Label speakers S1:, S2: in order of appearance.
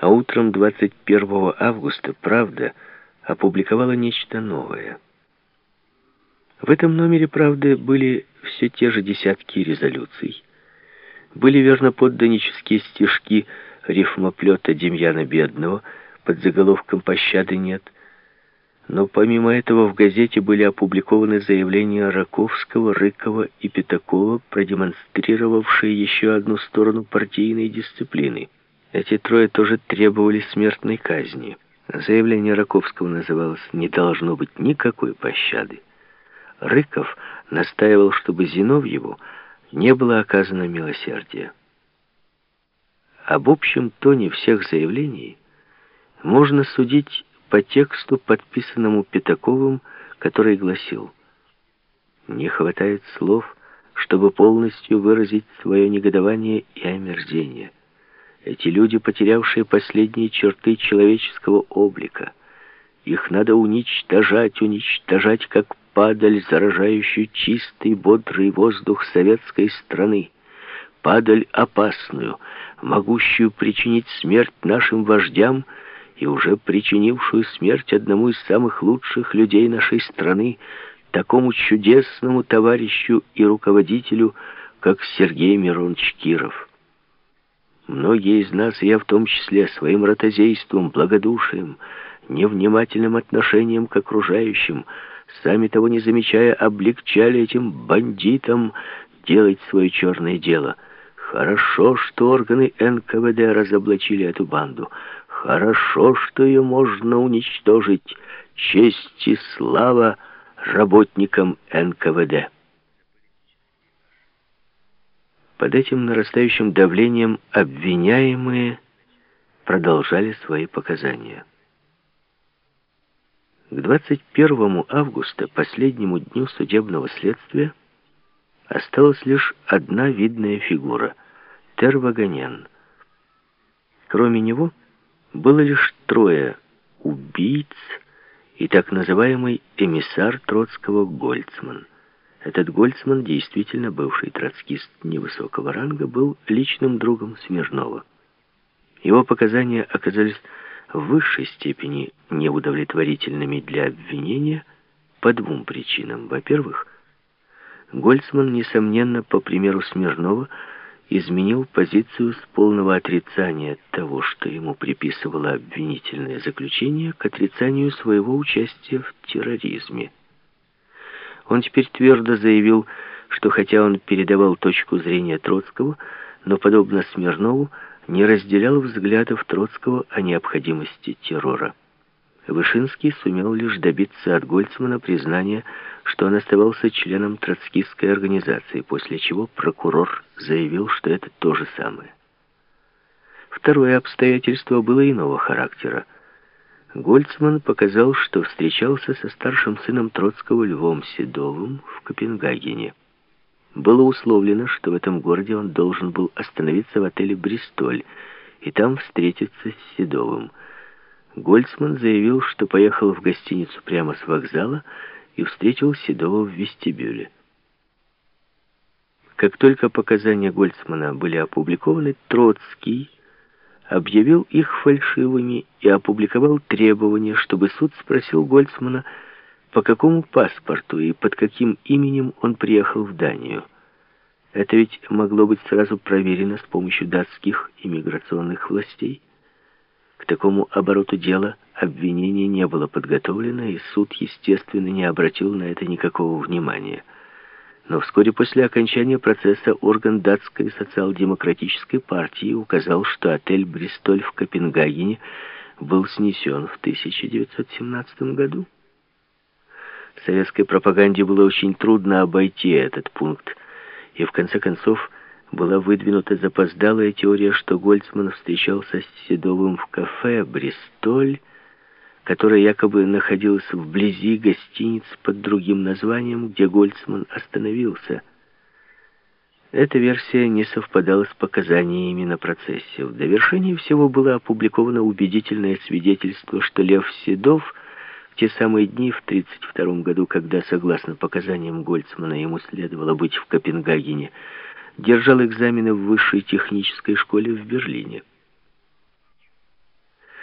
S1: А утром 21 августа «Правда» опубликовала нечто новое. В этом номере «Правды» были все те же десятки резолюций. Были верноподданнические стишки рифмоплета Демьяна Бедного под заголовком «Пощады нет», но помимо этого в газете были опубликованы заявления Раковского, Рыкова и Пятакова, продемонстрировавшие еще одну сторону партийной дисциплины. Эти трое тоже требовали смертной казни. Заявление Раковского называлось «Не должно быть никакой пощады». Рыков настаивал, чтобы Зиновьеву не было оказано милосердия. Об общем тоне всех заявлений можно судить по тексту, подписанному Пятаковым, который гласил «Не хватает слов, чтобы полностью выразить свое негодование и омерзение. Эти люди, потерявшие последние черты человеческого облика, их надо уничтожать, уничтожать, как падаль, заражающую чистый, бодрый воздух советской страны, падаль опасную, могущую причинить смерть нашим вождям — и уже причинившую смерть одному из самых лучших людей нашей страны, такому чудесному товарищу и руководителю, как Сергей Миронович Киров. Многие из нас, я в том числе, своим ротозейством, благодушием, невнимательным отношением к окружающим, сами того не замечая, облегчали этим бандитам делать свое черное дело. Хорошо, что органы НКВД разоблачили эту банду. Хорошо, что ее можно уничтожить. Честь и слава работникам НКВД. Под этим нарастающим давлением обвиняемые продолжали свои показания. К 21 августа, последнему дню судебного следствия, осталась лишь одна видная фигура — Тервагонян. Кроме него было лишь трое убийц и так называемый эмиссар Троцкого Гольцман. Этот Гольцман, действительно бывший троцкист невысокого ранга, был личным другом Смирнова. Его показания оказались в высшей степени неудовлетворительными для обвинения по двум причинам. Во-первых, Гольцман, несомненно, по примеру Смирнова, изменил позицию с полного отрицания того, что ему приписывало обвинительное заключение, к отрицанию своего участия в терроризме. Он теперь твердо заявил, что хотя он передавал точку зрения Троцкого, но, подобно Смирнову, не разделял взглядов Троцкого о необходимости террора. Вышинский сумел лишь добиться от Гольцмана признания, что он оставался членом троцкистской организации, после чего прокурор заявил, что это то же самое. Второе обстоятельство было иного характера. Гольцман показал, что встречался со старшим сыном Троцкого Львом Седовым в Копенгагене. Было условлено, что в этом городе он должен был остановиться в отеле «Бристоль» и там встретиться с Седовым – Гольцман заявил, что поехал в гостиницу прямо с вокзала и встретил Седова в вестибюле. Как только показания Гольцмана были опубликованы, Троцкий объявил их фальшивыми и опубликовал требование, чтобы суд спросил Гольцмана, по какому паспорту и под каким именем он приехал в Данию. Это ведь могло быть сразу проверено с помощью датских иммиграционных властей. К такому обороту дела обвинение не было подготовлено, и суд, естественно, не обратил на это никакого внимания. Но вскоре после окончания процесса орган датской социал-демократической партии указал, что отель «Бристоль» в Копенгагене был снесен в 1917 году. Советской пропаганде было очень трудно обойти этот пункт, и в конце концов была выдвинута запоздалая теория, что Гольцман встречался с Седовым в кафе «Бристоль», которое якобы находилось вблизи гостиниц под другим названием, где Гольцман остановился. Эта версия не совпадала с показаниями на процессе. В довершении всего было опубликовано убедительное свидетельство, что Лев Седов в те самые дни, в 1932 году, когда, согласно показаниям Гольцмана, ему следовало быть в Копенгагене, держал экзамены в высшей технической школе в Берлине.